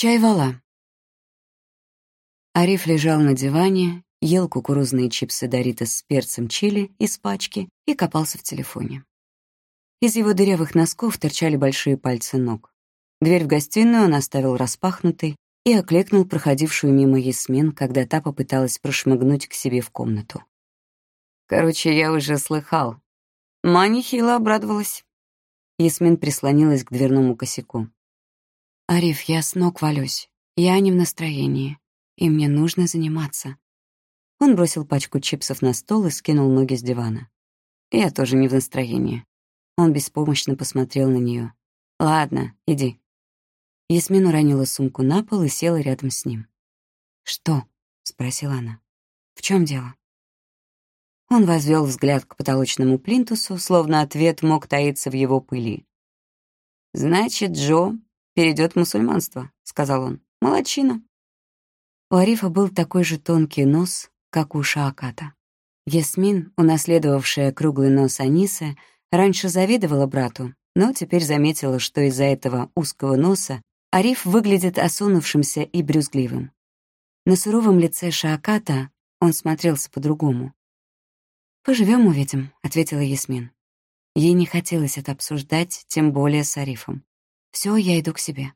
Чай-вала. Ариф лежал на диване, ел кукурузные чипсы Доритос с перцем чили из пачки и копался в телефоне. Из его дырявых носков торчали большие пальцы ног. Дверь в гостиную он оставил распахнутой и окликнул проходившую мимо Ясмин, когда та попыталась прошмыгнуть к себе в комнату. «Короче, я уже слыхал». Маня хило обрадовалась. Ясмин прислонилась к дверному косяку. «Ариф, я с ног валюсь. Я не в настроении, и мне нужно заниматься». Он бросил пачку чипсов на стол и скинул ноги с дивана. «Я тоже не в настроении». Он беспомощно посмотрел на нее. «Ладно, иди». Ясмин уронила сумку на пол и села рядом с ним. «Что?» — спросила она. «В чем дело?» Он возвел взгляд к потолочному плинтусу, словно ответ мог таиться в его пыли. «Значит, Джо перейдет в мусульманство», — сказал он. «Молодчина». У Арифа был такой же тонкий нос, как у Шааката. Ясмин, унаследовавшая круглый нос Анисы, раньше завидовала брату, но теперь заметила, что из-за этого узкого носа Ариф выглядит осунувшимся и брюзгливым. На суровом лице Шааката он смотрелся по-другому. «Поживем, увидим», — ответила Ясмин. Ей не хотелось это обсуждать, тем более с Арифом. Все, я иду к себе.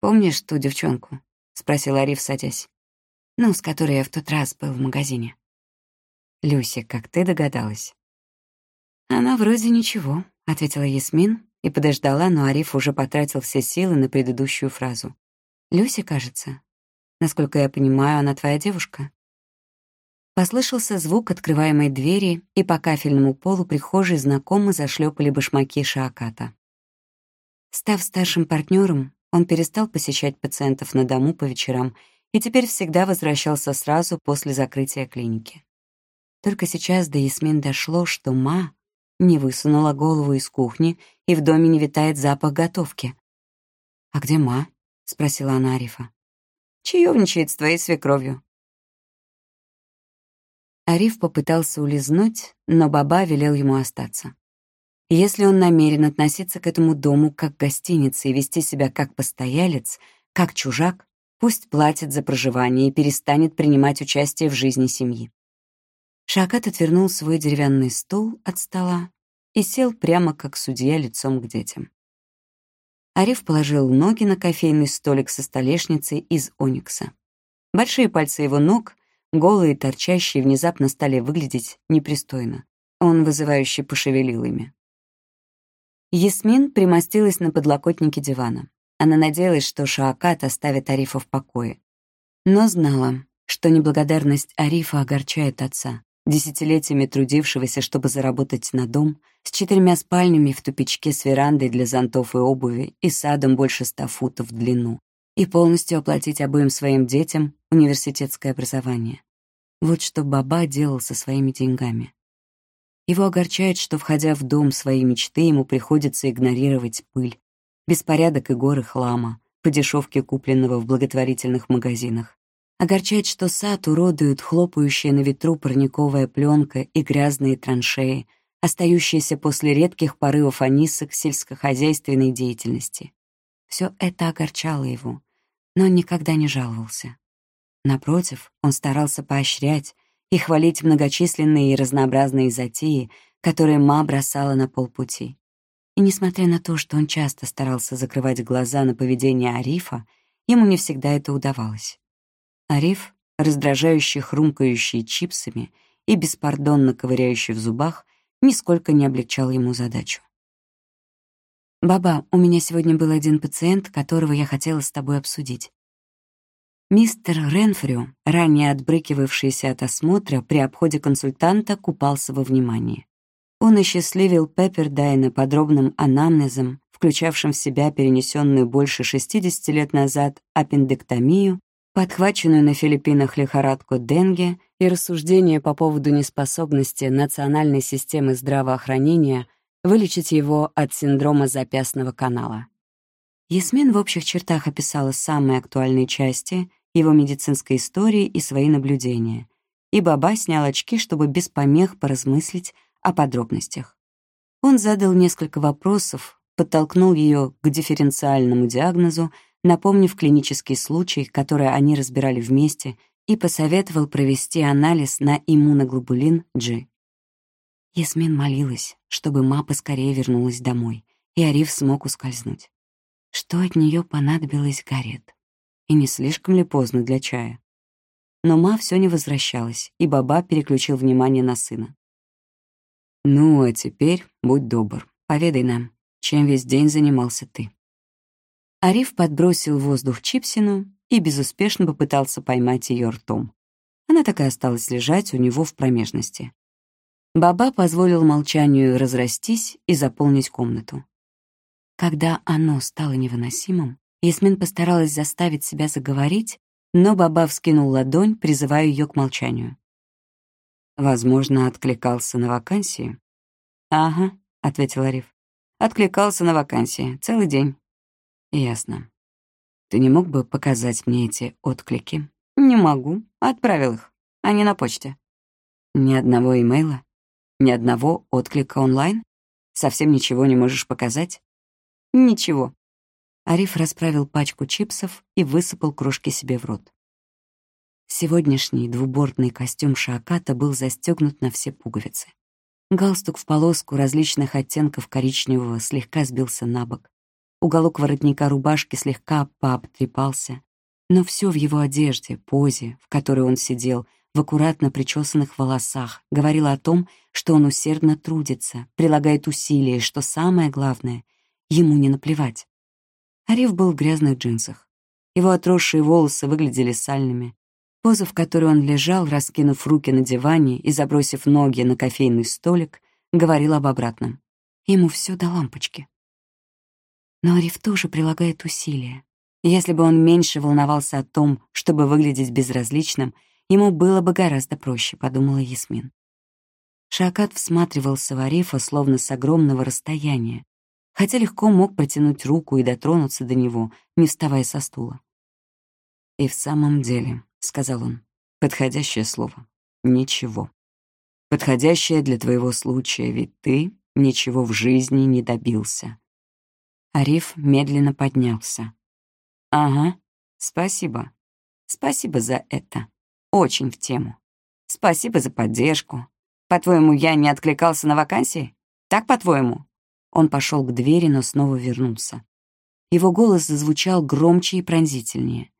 Помнишь ту девчонку? спросил Ариф, садясь. Ну, с которой я в тот раз был в магазине. Люси, как ты догадалась? Она вроде ничего, ответила Ясмин и подождала, но Ариф уже потратил все силы на предыдущую фразу. Люси, кажется. Насколько я понимаю, она твоя девушка. Послышался звук открываемой двери, и по кафельному полу прихожей знакомо зашлепали башмаки Шааката. Став старшим партнером, он перестал посещать пациентов на дому по вечерам и теперь всегда возвращался сразу после закрытия клиники. Только сейчас до Ясмин дошло, что Ма не высунула голову из кухни, и в доме не витает запах готовки. «А где Ма?» — спросила она Арифа. «Чаевничает с твоей свекровью». Ариф попытался улизнуть, но Баба велел ему остаться. Если он намерен относиться к этому дому как к гостинице и вести себя как постоялец, как чужак, пусть платит за проживание и перестанет принимать участие в жизни семьи. Шакат отвернул свой деревянный стул от стола и сел прямо как судья лицом к детям. Ариф положил ноги на кофейный столик со столешницей из оникса. Большие пальцы его ног, голые, торчащие, внезапно стали выглядеть непристойно. Он вызывающе пошевелил ими. Ясмин примостилась на подлокотнике дивана. Она надеялась, что Шаакат оставит Арифа в покое. Но знала, что неблагодарность Арифа огорчает отца, десятилетиями трудившегося, чтобы заработать на дом, с четырьмя спальнями в тупичке с верандой для зонтов и обуви и садом больше ста футов в длину, и полностью оплатить обоим своим детям университетское образование. Вот что Баба делал со своими деньгами. Его огорчает, что, входя в дом своей мечты, ему приходится игнорировать пыль, беспорядок и горы хлама, по дешевке купленного в благотворительных магазинах. Огорчает, что сад уродуют хлопающая на ветру парниковая пленка и грязные траншеи, остающиеся после редких порывов анисок сельскохозяйственной деятельности. Все это огорчало его, но он никогда не жаловался. Напротив, он старался поощрять, и хвалить многочисленные и разнообразные затеи, которые Ма бросала на полпути. И несмотря на то, что он часто старался закрывать глаза на поведение Арифа, ему не всегда это удавалось. Ариф, раздражающий хрумкающий чипсами и беспардонно ковыряющий в зубах, нисколько не облегчал ему задачу. «Баба, у меня сегодня был один пациент, которого я хотела с тобой обсудить. Мистер Ренфрю, ранее отбрыкивавшийся от осмотра, при обходе консультанта купался во внимании. Он осчастливил Пеппердайна подробным анамнезом, включавшим в себя перенесенную больше 60 лет назад аппендэктомию, подхваченную на Филиппинах лихорадку Денге и рассуждения по поводу неспособности национальной системы здравоохранения вылечить его от синдрома запястного канала. Ясмин в общих чертах описала самые актуальные части его медицинской истории и свои наблюдения. И Баба снял очки, чтобы без помех поразмыслить о подробностях. Он задал несколько вопросов, подтолкнул ее к дифференциальному диагнозу, напомнив клинический случай, который они разбирали вместе, и посоветовал провести анализ на иммуноглобулин G. Ясмин молилась, чтобы ма поскорее вернулась домой, и Ариф смог ускользнуть. Что от нее понадобилось Гарет? И не слишком ли поздно для чая? Но ма все не возвращалась, и Баба переключил внимание на сына. «Ну, а теперь будь добр, поведай нам, чем весь день занимался ты». Ариф подбросил воздух Чипсину и безуспешно попытался поймать ее ртом. Она так и осталась лежать у него в промежности. Баба позволил молчанию разрастись и заполнить комнату. Когда оно стало невыносимым, Ясмин постаралась заставить себя заговорить, но Баба вскинул ладонь, призывая ее к молчанию. Возможно, откликался на вакансии. «Ага», — ответил Ариф. «Откликался на вакансии. Целый день». «Ясно. Ты не мог бы показать мне эти отклики?» «Не могу. Отправил их. Они на почте». «Ни одного имейла? Ни одного отклика онлайн? Совсем ничего не можешь показать?» «Ничего». Ариф расправил пачку чипсов и высыпал крошки себе в рот. Сегодняшний двубортный костюм Шааката был застегнут на все пуговицы. Галстук в полоску различных оттенков коричневого слегка сбился на бок. Уголок воротника рубашки слегка пообтрепался. Но все в его одежде, позе, в которой он сидел, в аккуратно причесанных волосах, говорило о том, что он усердно трудится, прилагает усилия, что самое главное, ему не наплевать. Ариф был в грязных джинсах. Его отросшие волосы выглядели сальными. Поза, в которой он лежал, раскинув руки на диване и забросив ноги на кофейный столик, говорила об обратном. Ему все до лампочки. Но Ариф тоже прилагает усилия. Если бы он меньше волновался о том, чтобы выглядеть безразличным, ему было бы гораздо проще, подумала Ясмин. Шакат всматривался в Арифа словно с огромного расстояния, хотя легко мог протянуть руку и дотронуться до него, не вставая со стула. И в самом деле, — сказал он. «Подходящее слово. Ничего. Подходящее для твоего случая, ведь ты ничего в жизни не добился». Ариф медленно поднялся. «Ага, спасибо. Спасибо за это. Очень в тему. Спасибо за поддержку. По-твоему, я не откликался на вакансии? Так, по-твоему?» Он пошел к двери, но снова вернулся. Его голос зазвучал громче и пронзительнее.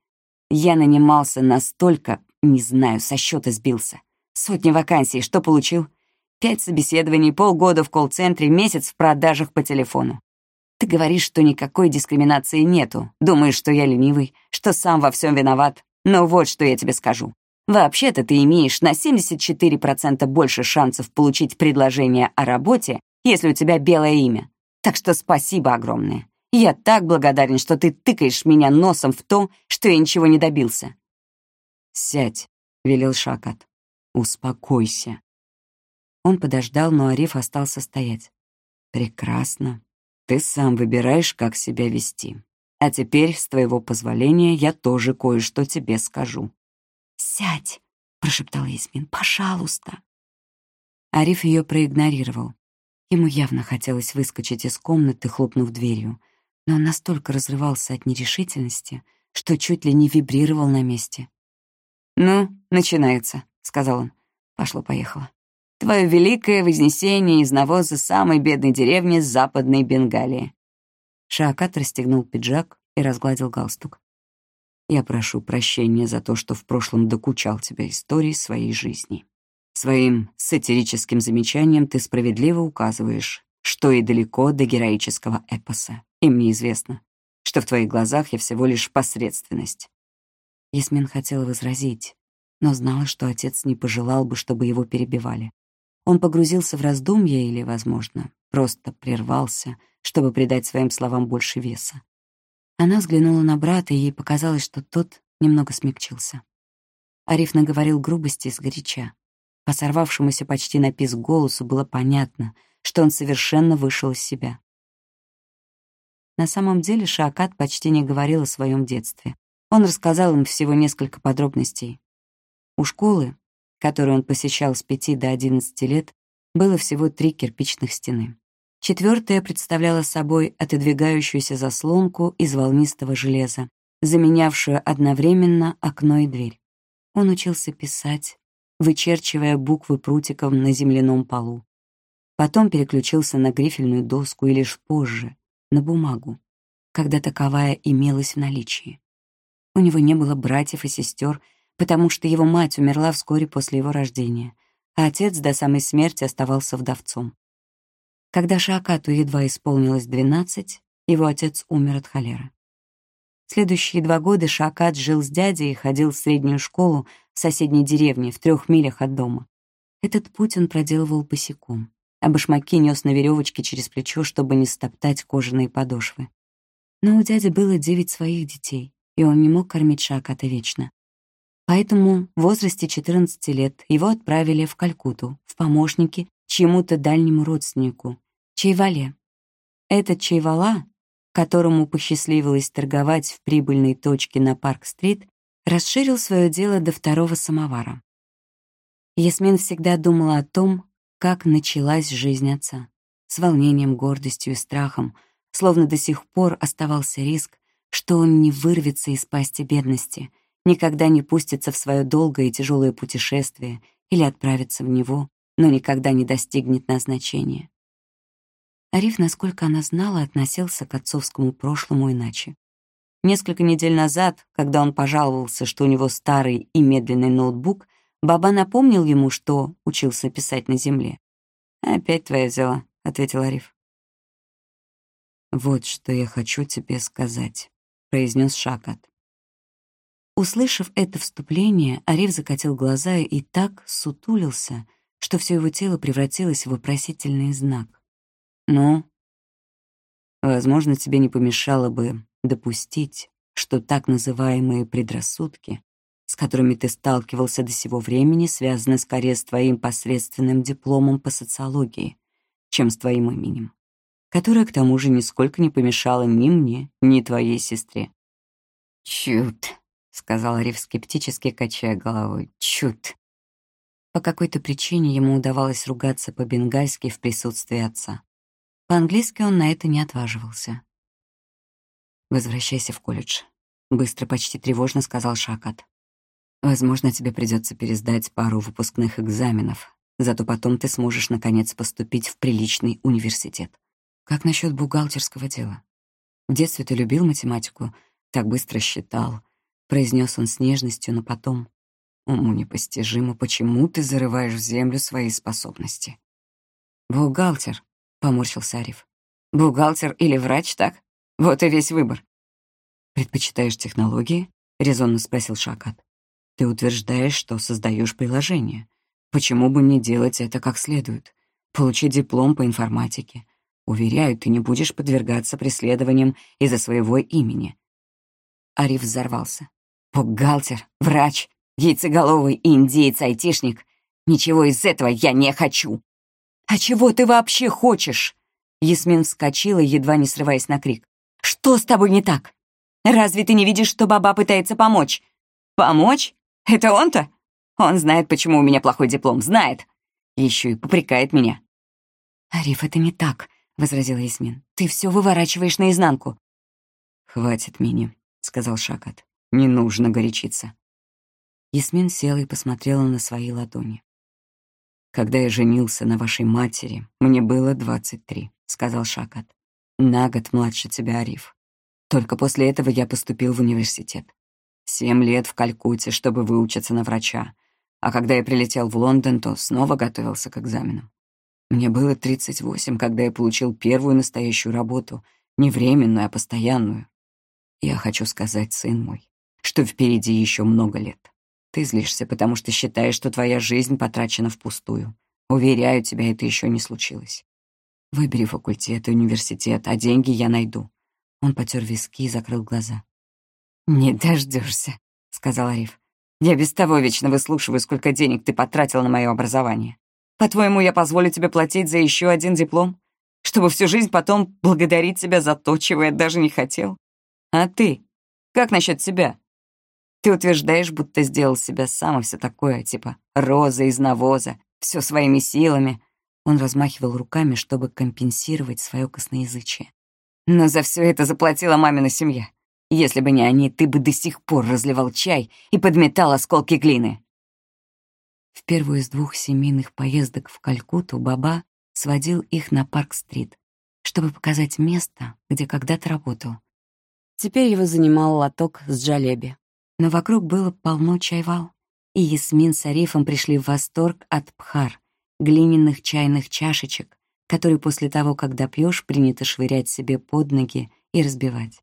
Я нанимался настолько, не знаю, со счета сбился. Сотни вакансий, что получил? Пять собеседований, полгода в колл-центре, месяц в продажах по телефону. Ты говоришь, что никакой дискриминации нету. Думаешь, что я ленивый, что сам во всем виноват. Но вот что я тебе скажу. Вообще-то ты имеешь на 74% больше шансов получить предложение о работе, если у тебя белое имя. Так что спасибо огромное. Я так благодарен, что ты тыкаешь меня носом в то, что я ничего не добился. «Сядь», — велел Шакат. «Успокойся». Он подождал, но Ариф остался стоять. «Прекрасно. Ты сам выбираешь, как себя вести. А теперь, с твоего позволения, я тоже кое-что тебе скажу». «Сядь», — прошептал Ясмин, — «пожалуйста». Ариф ее проигнорировал. Ему явно хотелось выскочить из комнаты, хлопнув дверью но он настолько разрывался от нерешительности, что чуть ли не вибрировал на месте. «Ну, начинается», — сказал он. «Пошло-поехало. Твое великое вознесение из навоза самой бедной деревни Западной Бенгалии». Шаакат расстегнул пиджак и разгладил галстук. «Я прошу прощения за то, что в прошлом докучал тебя историей своей жизни. Своим сатирическим замечанием ты справедливо указываешь, что и далеко до героического эпоса. И мне известно, что в твоих глазах я всего лишь посредственность. Ясмин хотела возразить, но знала, что отец не пожелал бы, чтобы его перебивали. Он погрузился в раздумья или, возможно, просто прервался, чтобы придать своим словам больше веса. Она взглянула на брата, и ей показалось, что тот немного смягчился. Ариф наговорил грубости сгоряча. По сорвавшемуся почти на писк голосу было понятно, что он совершенно вышел из себя. На самом деле Шаакат почти не говорил о своем детстве. Он рассказал им всего несколько подробностей. У школы, которую он посещал с 5 до 11 лет, было всего три кирпичных стены. Четвертая представляла собой отодвигающуюся заслонку из волнистого железа, заменявшую одновременно окно и дверь. Он учился писать, вычерчивая буквы прутиком на земляном полу. Потом переключился на грифельную доску и лишь позже — на бумагу, когда таковая имелась в наличии. У него не было братьев и сестер, потому что его мать умерла вскоре после его рождения, а отец до самой смерти оставался вдовцом. Когда Шаакату едва исполнилось 12, его отец умер от холеры. Следующие два года Шаакат жил с дядей и ходил в среднюю школу в соседней деревне в трех милях от дома. Этот путь он проделывал босиком, а башмаки нес на веревочке через плечо, чтобы не стоптать кожаные подошвы. Но у дяди было девять своих детей, и он не мог кормить Шааката вечно. Поэтому в возрасте 14 лет его отправили в Калькуту, в помощники чьему-то дальнему родственнику, Чайвале. Этот Чайвала, которому посчастливилось торговать в прибыльной точке на Парк-стрит, расширил свое дело до второго самовара. Ясмин всегда думала о том, как началась жизнь отца. С волнением, гордостью и страхом, словно до сих пор оставался риск, что он не вырвется из пасти бедности, никогда не пустится в свое долгое и тяжелое путешествие или отправится в него, но никогда не достигнет назначения. Ариф, насколько она знала, относился к отцовскому прошлому иначе. Несколько недель назад, когда он пожаловался, что у него старый и медленный ноутбук, Баба напомнил ему, что учился писать на земле. «Опять твое дело», — ответил Ариф. «Вот что я хочу тебе сказать», — произнес Шакат. Услышав это вступление, Ариф закатил глаза и так сутулился, что все его тело превратилось в вопросительный знак. «Ну?» «Возможно, тебе не помешало бы допустить, что так называемые предрассудки, с которыми ты сталкивался до сего времени, связаны скорее с твоим посредственным дипломом по социологии, чем с твоим именем, которое, к тому же, нисколько не помешало ни мне, ни твоей сестре». «Чут», — сказал Ариф скептически, качая головой, «чут». По какой-то причине ему удавалось ругаться по-бенгальски в присутствии отца. По-английски он на это не отваживался. «Возвращайся в колледж», — быстро, почти тревожно сказал Шакат. «Возможно, тебе придется пересдать пару выпускных экзаменов, зато потом ты сможешь, наконец, поступить в приличный университет. Как насчет бухгалтерского дела? В детстве ты любил математику, так быстро считал», — произнес он с нежностью, но потом Уму непостижимо, почему ты зарываешь в землю свои способности. «Бухгалтер», — поморщился Ариф. «Бухгалтер или врач, так? Вот и весь выбор». «Предпочитаешь технологии?» — резонно спросил Шакат. «Ты утверждаешь, что создаешь приложение. Почему бы не делать это как следует? Получи диплом по информатике. Уверяю, ты не будешь подвергаться преследованиям из-за своего имени». Ариф взорвался. «Бухгалтер, врач, Яйцеголовый индеец-айтишник. Ничего из этого я не хочу. А чего ты вообще хочешь? Ясмин вскочила, едва не срываясь на крик. Что с тобой не так? Разве ты не видишь, что баба пытается помочь? Помочь? Это он-то? Он знает, почему у меня плохой диплом, знает. Еще и попрекает меня. «Ариф, это не так», — возразила Ясмин. «Ты все выворачиваешь наизнанку». «Хватит, Мини», — сказал Шакат. «Не нужно горячиться. Ясмин села и посмотрела на свои ладони. «Когда я женился на вашей матери, мне было 23», — сказал Шакат. «На год младше тебя, Ариф. Только после этого я поступил в университет. Семь лет в Калькутте, чтобы выучиться на врача. А когда я прилетел в Лондон, то снова готовился к экзаменам. Мне было 38, когда я получил первую настоящую работу, не временную, а постоянную. Я хочу сказать, сын мой, что впереди еще много лет. Ты злишься, потому что считаешь, что твоя жизнь потрачена впустую. Уверяю тебя, это еще не случилось. Выбери факультет и университет, а деньги я найду. Он потер виски и закрыл глаза. «Не дождешься, сказал Ариф. «Я без того вечно выслушиваю, сколько денег ты потратил на мое образование. По-твоему, я позволю тебе платить за еще один диплом? Чтобы всю жизнь потом благодарить тебя за то, чего я даже не хотел? А ты? Как насчет себя? Ты утверждаешь, будто сделал себя сам и все такое, типа роза из навоза, все своими силами. Он размахивал руками, чтобы компенсировать свое косноязычие. Но за все это заплатила мамина семья. Если бы не они, ты бы до сих пор разливал чай и подметал осколки глины. В первую из двух семейных поездок в Калькутту Баба сводил их на Парк-стрит, чтобы показать место, где когда-то работал. Теперь его занимал лоток с джалеби. Но вокруг было полно чайвал, и Ясмин с Арифом пришли в восторг от пхар, глиняных чайных чашечек, которые после того, когда пьешь, принято швырять себе под ноги и разбивать.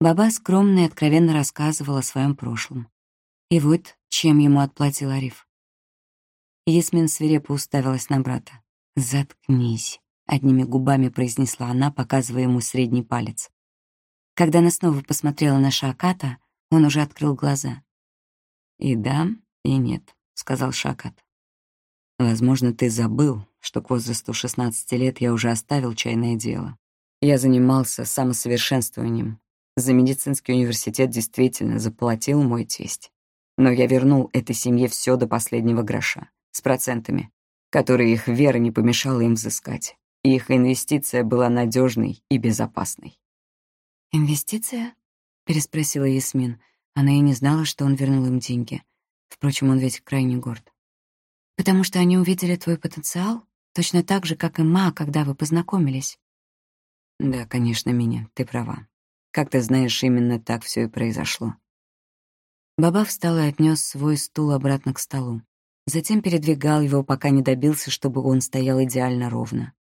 Баба скромно и откровенно рассказывал о своем прошлом. И вот чем ему отплатил Ариф. Ясмин свирепо уставилась на брата. «Заткнись», — одними губами произнесла она, показывая ему средний палец. Когда она снова посмотрела на Шаката, он уже открыл глаза. «И да, и нет», — сказал Шакат. «Возможно, ты забыл, что к возрасту 16 лет я уже оставил чайное дело. Я занимался самосовершенствованием, за медицинский университет действительно заплатил мой тесть. Но я вернул этой семье все до последнего гроша, с процентами, которые их вера не помешала им взыскать. И их инвестиция была надежной и безопасной. «Инвестиция?» — переспросила Ясмин. Она и не знала, что он вернул им деньги. Впрочем, он ведь крайне горд. «Потому что они увидели твой потенциал, точно так же, как и Ма, когда вы познакомились». «Да, конечно, Меня, ты права. Как ты знаешь, именно так все и произошло. Баба встал и отнес свой стул обратно к столу. Затем передвигал его, пока не добился, чтобы он стоял идеально ровно.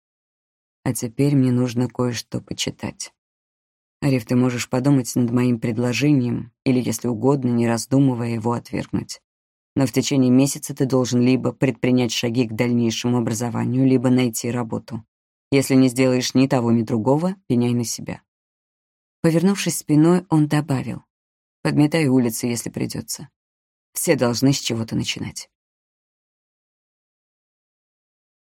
А теперь мне нужно кое-что почитать. Ариф, ты можешь подумать над моим предложением или, если угодно, не раздумывая, его отвергнуть. Но в течение месяца ты должен либо предпринять шаги к дальнейшему образованию, либо найти работу. Если не сделаешь ни того, ни другого, пеняй на себя. Повернувшись спиной, он добавил. «Подметай улицы, если придется. Все должны с чего-то начинать».